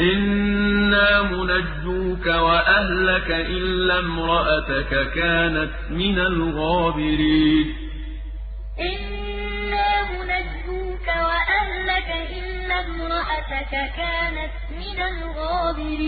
إِنَّا مُنَجُّوكَ وَأَهْلَكَ إِلَّا امْرَأَتَكَ كَانَتْ مِنَ الْغَابِرِينَ إِنَّا مُنَجُّوكَ وَأَهْلَكَ إِلَّا امْرَأَتَكَ كَانَتْ مِنَ الْغَابِرِينَ